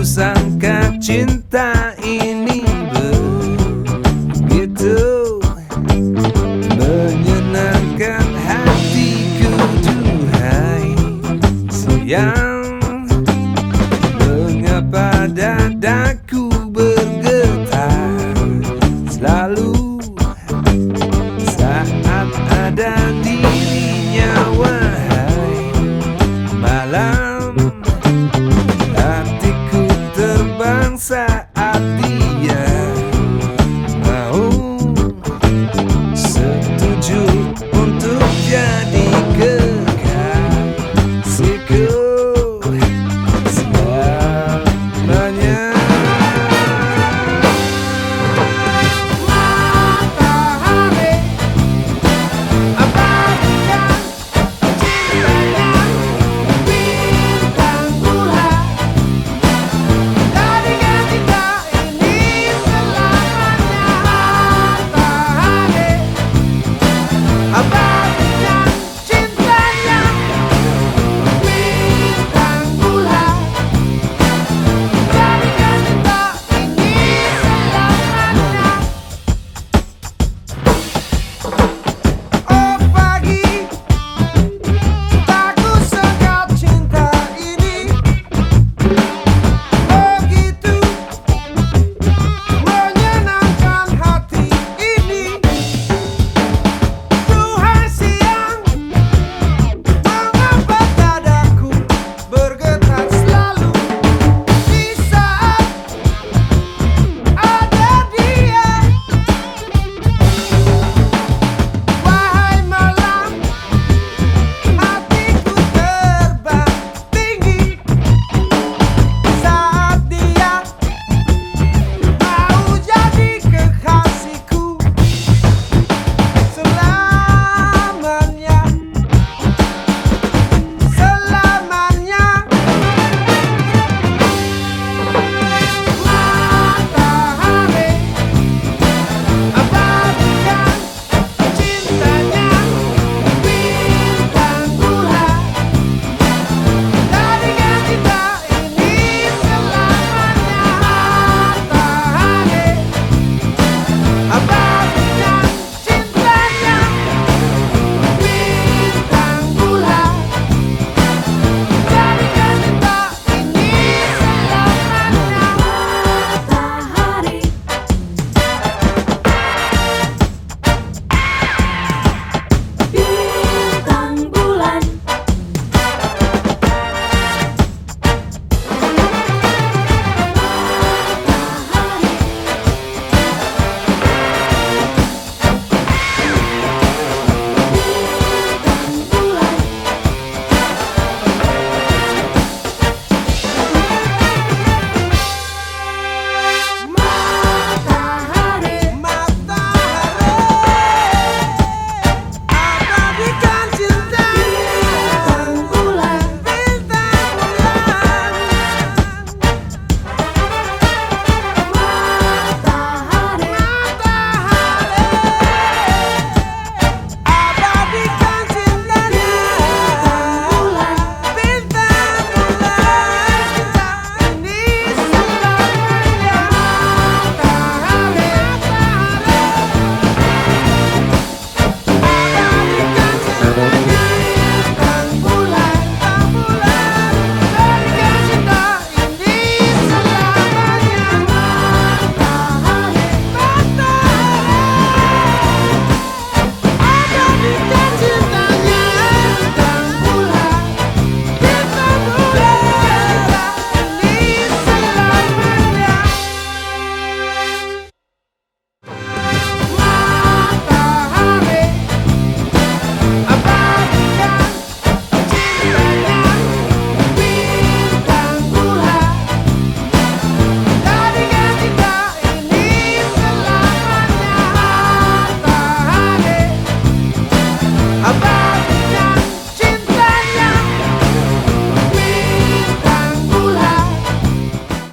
kusangka cinta ini begitu Menyenangkan hatiku Duhai sayang